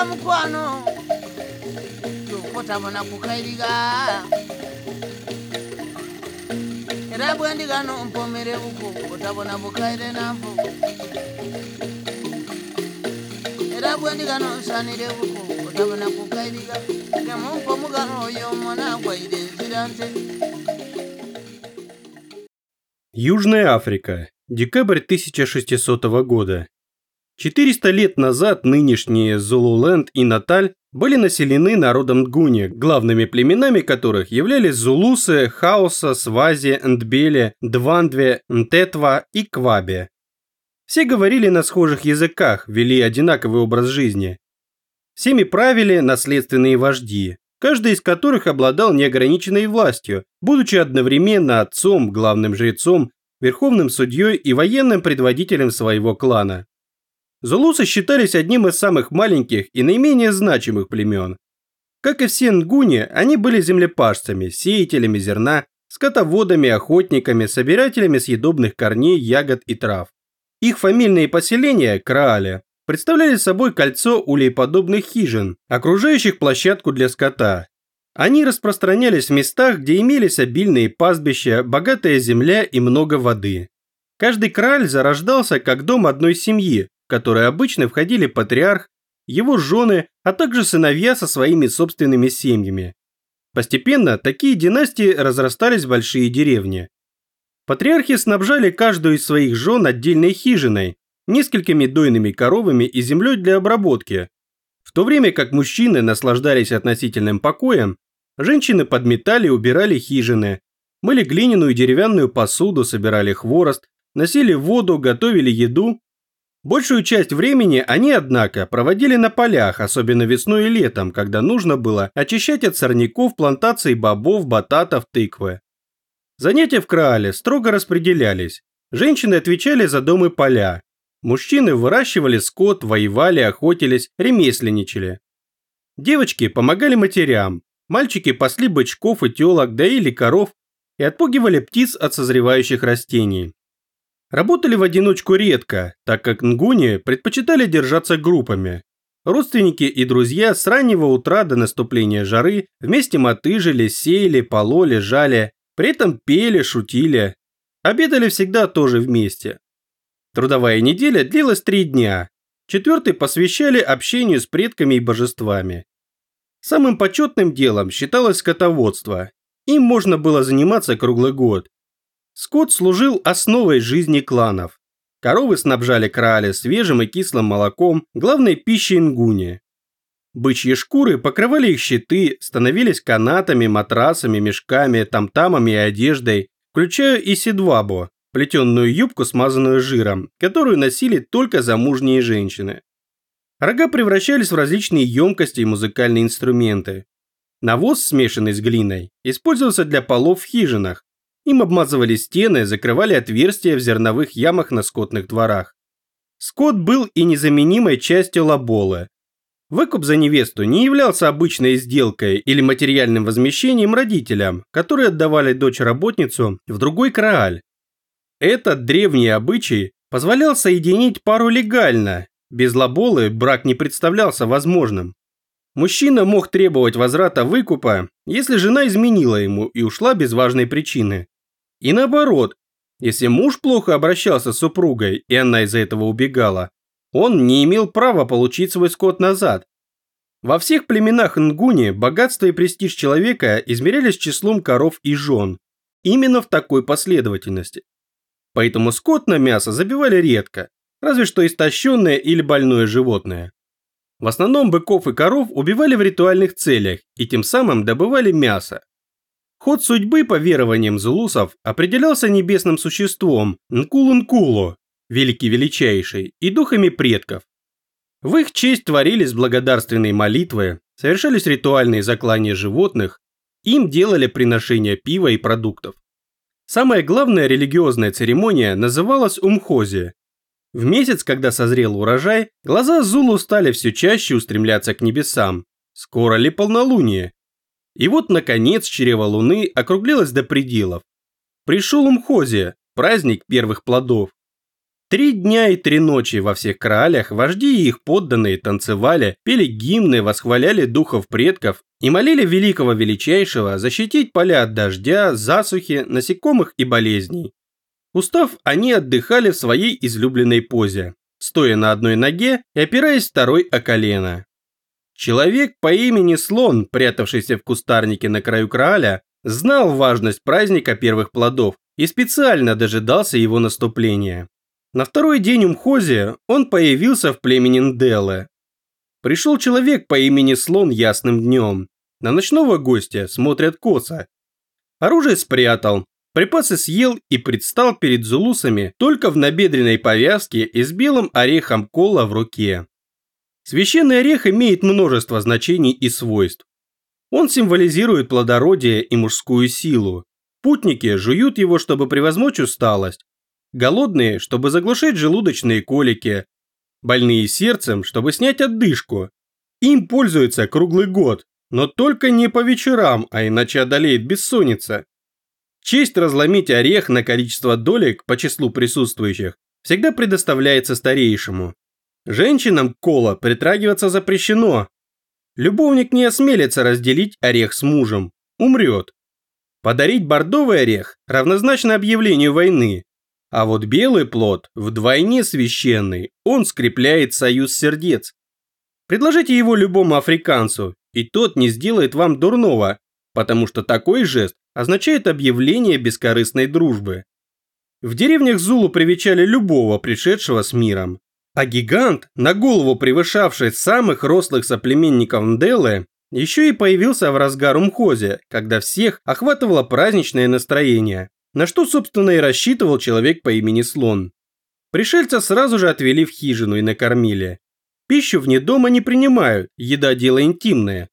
ba mukwano Yokotabona kukairiga Era bwendi gano mpomere buku Otabona bukaire nampu Era bwendi gano nsanire buku Otabona kukairiga Ngemumpo mugano oyo mwana gwaire nzirante Южная Африка. Декабрь 1600 года. 400 лет назад нынешние Зулуленд и Наталь были населены народом Нгуни, главными племенами которых являлись Зулусы, Хаоса, Свази, Ндбеле, Двандве, Нтетва и Кваби. Все говорили на схожих языках, вели одинаковый образ жизни. Всеми правили наследственные вожди, каждый из которых обладал неограниченной властью, будучи одновременно отцом, главным жрецом, верховным судьей и военным предводителем своего клана. Зулусы считались одним из самых маленьких и наименее значимых племен. Как и все нгуни, они были землепашцами, сеятелями зерна, скотоводами, охотниками, собирателями съедобных корней, ягод и трав. Их фамильные поселения, краали, представляли собой кольцо улейподобных хижин, окружающих площадку для скота. Они распространялись в местах, где имелись обильные пастбища, богатая земля и много воды. Каждый краль зарождался как дом одной семьи, в которой обычно входили патриарх, его жены, а также сыновья со своими собственными семьями. Постепенно такие династии разрастались в большие деревни. Патриархи снабжали каждую из своих жен отдельной хижиной, несколькими дойными коровами и землей для обработки. В то время как мужчины наслаждались относительным покоем, женщины подметали и убирали хижины, мыли глиняную и деревянную посуду, собирали хворост, носили воду, готовили еду. Большую часть времени они, однако, проводили на полях, особенно весной и летом, когда нужно было очищать от сорняков плантации бобов, бататов, тыквы. Занятия в Краале строго распределялись. Женщины отвечали за дом и поля, Мужчины выращивали скот, воевали, охотились, ремесленничали. Девочки помогали матерям, мальчики пасли бычков и телок, доили коров и отпугивали птиц от созревающих растений. Работали в одиночку редко, так как нгуни предпочитали держаться группами. Родственники и друзья с раннего утра до наступления жары вместе мотыжили, сеяли, пололи, жали, при этом пели, шутили. Обедали всегда тоже вместе. Трудовая неделя длилась три дня. Четвертый посвящали общению с предками и божествами. Самым почетным делом считалось скотоводство. Им можно было заниматься круглый год. Скот служил основой жизни кланов. Коровы снабжали крали свежим и кислым молоком, главной пищей нгуни. Бычьи шкуры покрывали их щиты, становились канатами, матрасами, мешками, тамтамами и одеждой, включая и седвабо, плетенную юбку, смазанную жиром, которую носили только замужние женщины. Рога превращались в различные емкости и музыкальные инструменты. Навоз, смешанный с глиной, использовался для полов в хижинах. Им обмазывали стены, закрывали отверстия в зерновых ямах на скотных дворах. Скот был и незаменимой частью лаболы. Выкуп за невесту не являлся обычной сделкой или материальным возмещением родителям, которые отдавали дочь-работницу в другой крааль, этот древний обычай позволял соединить пару легально. Без лаболы брак не представлялся возможным. Мужчина мог требовать возврата выкупа, если жена изменила ему и ушла без важной причины. И наоборот, если муж плохо обращался с супругой, и она из-за этого убегала, он не имел права получить свой скот назад. Во всех племенах Нгуни богатство и престиж человека измерялись числом коров и жен. Именно в такой последовательности. Поэтому скот на мясо забивали редко, разве что истощенное или больное животное. В основном быков и коров убивали в ритуальных целях и тем самым добывали мясо. Ход судьбы по верованиям зулусов определялся небесным существом Нкулу-Нкулу, великий величайший, и духами предков. В их честь творились благодарственные молитвы, совершались ритуальные заклания животных, им делали приношения пива и продуктов. Самая главная религиозная церемония называлась Умхози. В месяц, когда созрел урожай, глаза Зулу стали все чаще устремляться к небесам. Скоро ли полнолуние? И вот, наконец, чрево луны округлилось до пределов. Пришел Умхози, праздник первых плодов. Три дня и три ночи во всех краалях вожди и их подданные танцевали, пели гимны, восхваляли духов предков и молили великого величайшего защитить поля от дождя, засухи, насекомых и болезней. Устав, они отдыхали в своей излюбленной позе, стоя на одной ноге и опираясь второй о колено. Человек по имени Слон, прятавшийся в кустарнике на краю Крааля, знал важность праздника первых плодов и специально дожидался его наступления. На второй день Умхози он появился в племени Нделы. Пришел человек по имени Слон ясным днем. На ночного гостя смотрят косо. Оружие спрятал, припасы съел и предстал перед зулусами только в набедренной повязке и с белым орехом кола в руке. Священный орех имеет множество значений и свойств. Он символизирует плодородие и мужскую силу. Путники жуют его, чтобы превозмочь усталость, голодные, чтобы заглушить желудочные колики, больные сердцем, чтобы снять отдышку. Им пользуются круглый год, но только не по вечерам, а иначе одолеет бессонница. Честь разломить орех на количество долек по числу присутствующих всегда предоставляется старейшему. Женщинам кола притрагиваться запрещено. Любовник не осмелится разделить орех с мужем, умрет. Подарить бордовый орех равнозначно объявлению войны, а вот белый плод вдвойне священный, он скрепляет союз сердец. Предложите его любому африканцу, и тот не сделает вам дурного, потому что такой жест означает объявление бескорыстной дружбы. В деревнях Зулу привечали любого пришедшего с миром. А гигант, на голову превышавший самых рослых соплеменников Нделы, еще и появился в разгар Умхозе, когда всех охватывало праздничное настроение. На что, собственно, и рассчитывал человек по имени Слон. Пришельца сразу же отвели в хижину и накормили. Пищу вне дома не принимают, еда дело интимное.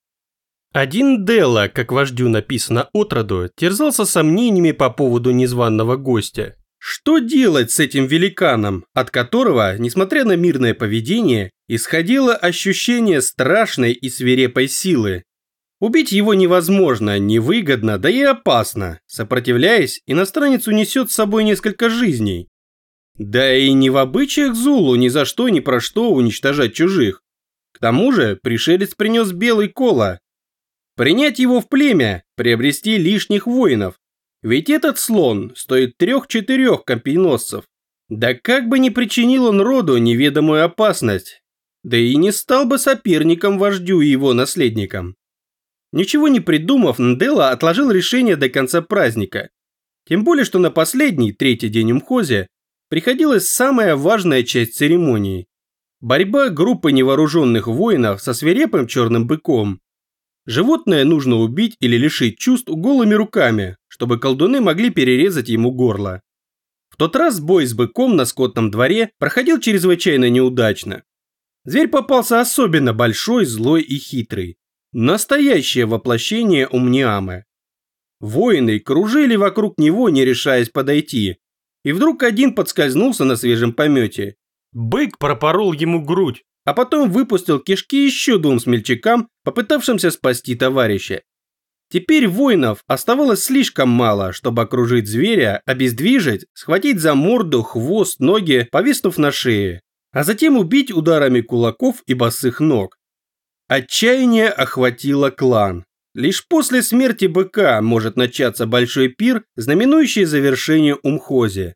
Один Делла, как вождю написано отроду, терзался сомнениями по поводу незваного гостя. Что делать с этим великаном, от которого, несмотря на мирное поведение, исходило ощущение страшной и свирепой силы? Убить его невозможно, невыгодно, да и опасно. Сопротивляясь, иностранец унесет с собой несколько жизней. Да и не в обычаях Зулу ни за что ни про что уничтожать чужих. К тому же пришелец принес белый кола. Принять его в племя, приобрести лишних воинов. Ведь этот слон стоит трех-четырех компийносцев. Да как бы не причинил он роду неведомую опасность. Да и не стал бы соперником вождю и его наследникам. Ничего не придумав, Нделла отложил решение до конца праздника. Тем более, что на последний, третий день Умхозе, приходилась самая важная часть церемонии. Борьба группы невооруженных воинов со свирепым черным быком. Животное нужно убить или лишить чувств голыми руками, чтобы колдуны могли перерезать ему горло. В тот раз бой с быком на скотном дворе проходил чрезвычайно неудачно. Зверь попался особенно большой, злой и хитрый. Настоящее воплощение Умниамы. Воины кружили вокруг него, не решаясь подойти. И вдруг один подскользнулся на свежем помете. Бык пропорол ему грудь, а потом выпустил кишки еще двум смельчакам, попытавшимся спасти товарища. Теперь воинов оставалось слишком мало, чтобы окружить зверя, обездвижить, схватить за морду, хвост, ноги, повиснув на шее, а затем убить ударами кулаков и босых ног. Отчаяние охватило клан. Лишь после смерти быка может начаться большой пир, знаменующий завершение умхози.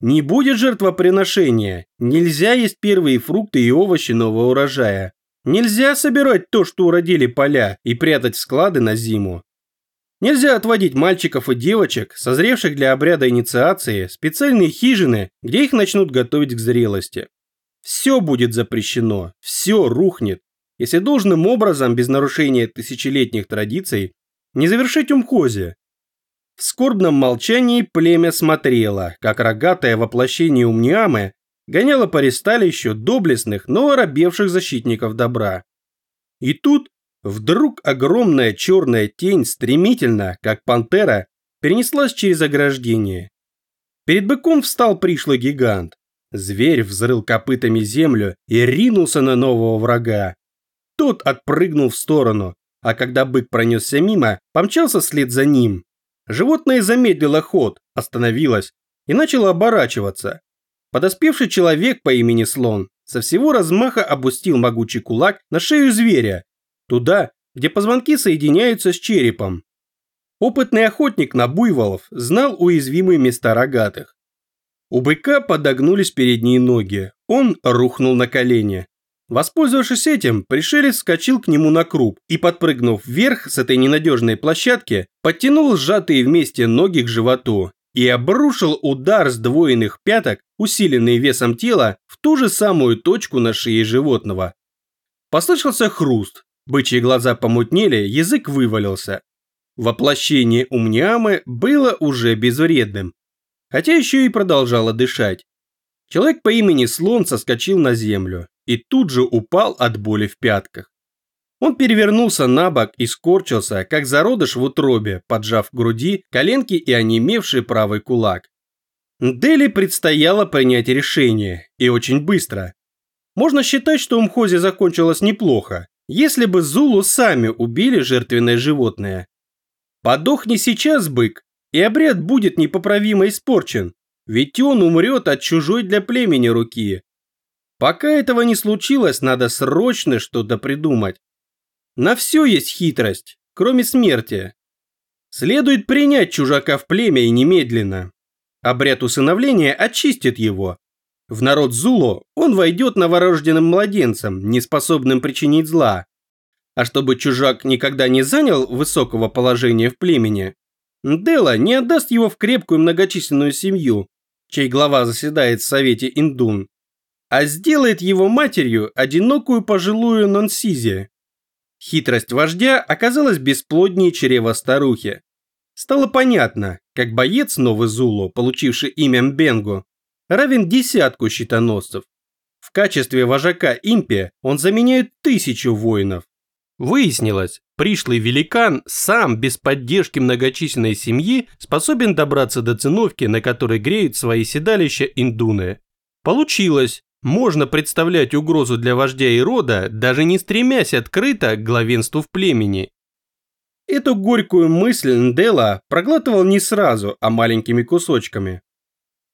Не будет жертвоприношения, нельзя есть первые фрукты и овощи нового урожая. Нельзя собирать то, что уродили поля, и прятать в склады на зиму. Нельзя отводить мальчиков и девочек, созревших для обряда инициации, специальные хижины, где их начнут готовить к зрелости. Все будет запрещено, все рухнет, если должным образом, без нарушения тысячелетних традиций, не завершить умхози. В скорбном молчании племя смотрело, как рогатое воплощение Умниамы гоняло по ресталищу доблестных, но оробевших защитников добра. И тут вдруг огромная черная тень стремительно, как пантера, перенеслась через ограждение. Перед быком встал пришлый гигант. Зверь взрыл копытами землю и ринулся на нового врага. Тот отпрыгнул в сторону, а когда бык пронесся мимо, помчался вслед за ним. Животное замедлило ход, остановилось и начало оборачиваться. подоспевший человек по имени Слон со всего размаха опустил могучий кулак на шею зверя, туда, где позвонки соединяются с черепом. Опытный охотник на буйволов знал уязвимые места рогатых. У быка подогнулись передние ноги, он рухнул на колени. Воспользовавшись этим, пришелец вскочил к нему на круп и, подпрыгнув вверх с этой ненадежной площадки, подтянул сжатые вместе ноги к животу и обрушил удар сдвоенных пяток, усиленный весом тела, в ту же самую точку на шее животного. Послышался хруст, бычьи глаза помутнели, язык вывалился. Воплощение Умниамы было уже безвредным, хотя еще и продолжало дышать. Человек по имени Слон соскочил на землю и тут же упал от боли в пятках. Он перевернулся на бок и скорчился, как зародыш в утробе, поджав груди, коленки и онемевший правый кулак. Дели предстояло принять решение, и очень быстро. Можно считать, что у Мхози закончилось неплохо, если бы Зулу сами убили жертвенное животное. Подохни сейчас, бык, и обряд будет непоправимо испорчен, ведь он умрет от чужой для племени руки, Пока этого не случилось, надо срочно что-то придумать. На все есть хитрость, кроме смерти. Следует принять чужака в племя и немедленно. Обряд усыновления очистит его. В народ Зуло он войдет новорожденным младенцем, неспособным причинить зла. А чтобы чужак никогда не занял высокого положения в племени, Дела не отдаст его в крепкую многочисленную семью, чей глава заседает в совете Индун, а сделает его матерью одинокую пожилую Нонсизи. Хитрость вождя оказалась бесплоднее чрева старухи. Стало понятно, как боец Новый Зулу, получивший имя Мбенгу, равен десятку щитоносцев. В качестве вожака импи он заменяет тысячу воинов. Выяснилось, пришлый великан сам без поддержки многочисленной семьи способен добраться до циновки, на которой греют свои седалища индуны. Получилось, можно представлять угрозу для вождя и рода, даже не стремясь открыто к главенству в племени. Эту горькую мысль Ндела проглатывал не сразу, а маленькими кусочками.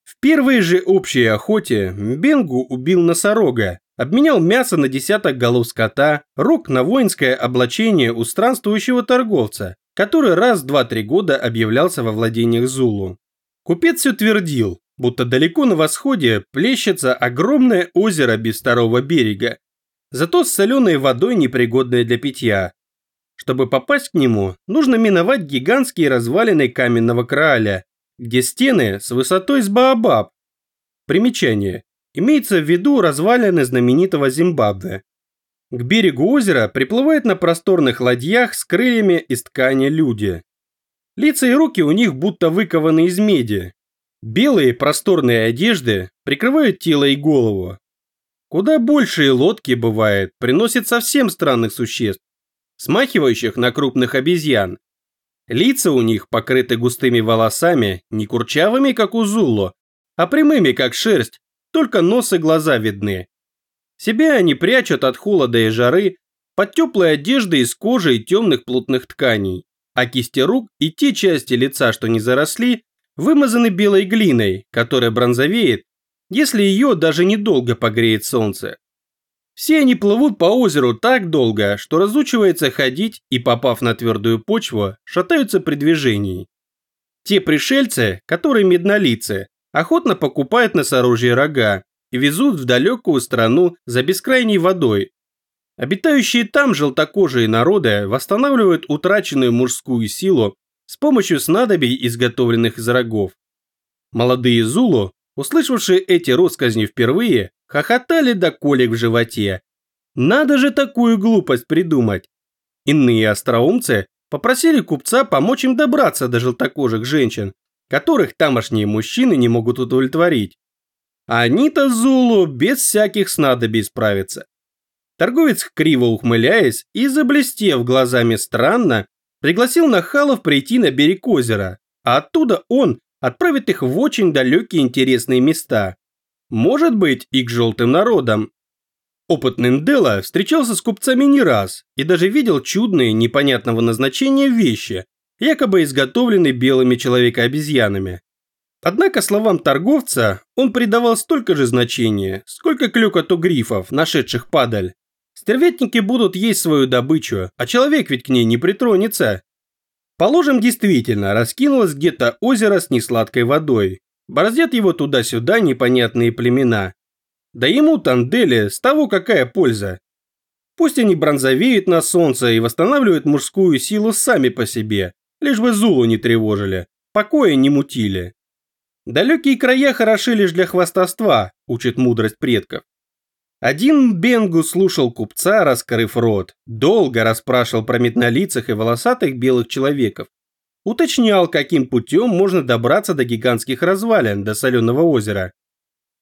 В первой же общей охоте Бенгу убил носорога, обменял мясо на десяток голов скота, рог на воинское облачение у странствующего торговца, который раз два-три года объявлялся во владениях Зулу. Купец все твердил, будто далеко на восходе плещется огромное озеро без второго берега, зато с соленой водой непригодное для питья. Чтобы попасть к нему, нужно миновать гигантские развалины каменного краля, где стены с высотой с Баобаб. Примечание. Имеется в виду развалины знаменитого Зимбабве. К берегу озера приплывают на просторных ладьях с крыльями из ткани люди. Лица и руки у них будто выкованы из меди, Белые просторные одежды прикрывают тело и голову. Куда большие лодки, бывает, приносят совсем странных существ, смахивающих на крупных обезьян. Лица у них покрыты густыми волосами, не курчавыми, как у Зулло, а прямыми, как шерсть, только нос и глаза видны. Себя они прячут от холода и жары под теплой одеждой из кожи и темных плотных тканей, а кисти рук и те части лица, что не заросли, вымазаны белой глиной, которая бронзовеет, если ее даже недолго погреет солнце. Все они плывут по озеру так долго, что разучивается ходить и, попав на твердую почву, шатаются при движении. Те пришельцы, которые меднолицы, охотно покупают носорожье рога и везут в далекую страну за бескрайней водой. Обитающие там желтокожие народы восстанавливают утраченную мужскую силу с помощью снадобий, изготовленных из рогов. Молодые Зулу, услышавшие эти россказни впервые, хохотали до колик в животе. Надо же такую глупость придумать. Иные остроумцы попросили купца помочь им добраться до желтокожих женщин, которых тамошние мужчины не могут удовлетворить. А они-то Зулу без всяких снадобий справятся. Торговец, криво ухмыляясь и заблестев глазами странно, пригласил нахалов прийти на берег озера, а оттуда он отправит их в очень далекие интересные места. Может быть, и к желтым народам. Опытный Ндела встречался с купцами не раз и даже видел чудные, непонятного назначения вещи, якобы изготовленные белыми человека-обезьянами. Однако словам торговца он придавал столько же значения, сколько клёкоту грифов, нашедших падаль. Стервятники будут есть свою добычу, а человек ведь к ней не притронется. Положим, действительно, раскинулось где-то озеро с несладкой водой. Бороздят его туда-сюда непонятные племена. Да ему, Танделе, с того какая польза? Пусть они бронзовеют на солнце и восстанавливают мужскую силу сами по себе, лишь бы Зулу не тревожили, покоя не мутили. Далекие края хороши лишь для хвастовства, учит мудрость предков. Один Бенгу слушал купца, раскрыв рот, долго расспрашивал про метнолицых и волосатых белых человеков. Уточнял, каким путем можно добраться до гигантских развалин, до соленого озера.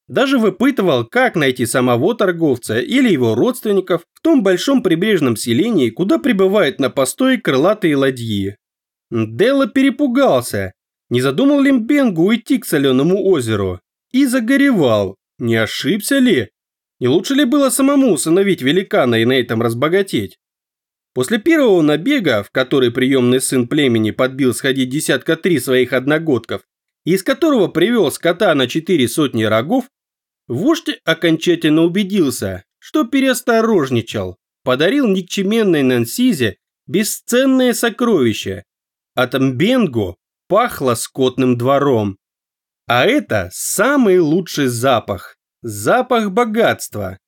Даже выпытывал, как найти самого торговца или его родственников в том большом прибрежном селении, куда прибывают на постой крылатые ладьи. Делла перепугался не задумал ли Бенгу уйти к соленому озеру? И загоревал. Не ошибся ли? Не лучше ли было самому усыновить великана и на этом разбогатеть? После первого набега, в который приемный сын племени подбил сходить десятка три своих одногодков, из которого привел скота на четыре сотни рогов, вождь окончательно убедился, что переосторожничал, подарил никчеменной Нансизе бесценное сокровище. От Мбенгу пахло скотным двором. А это самый лучший запах. Запах богатства.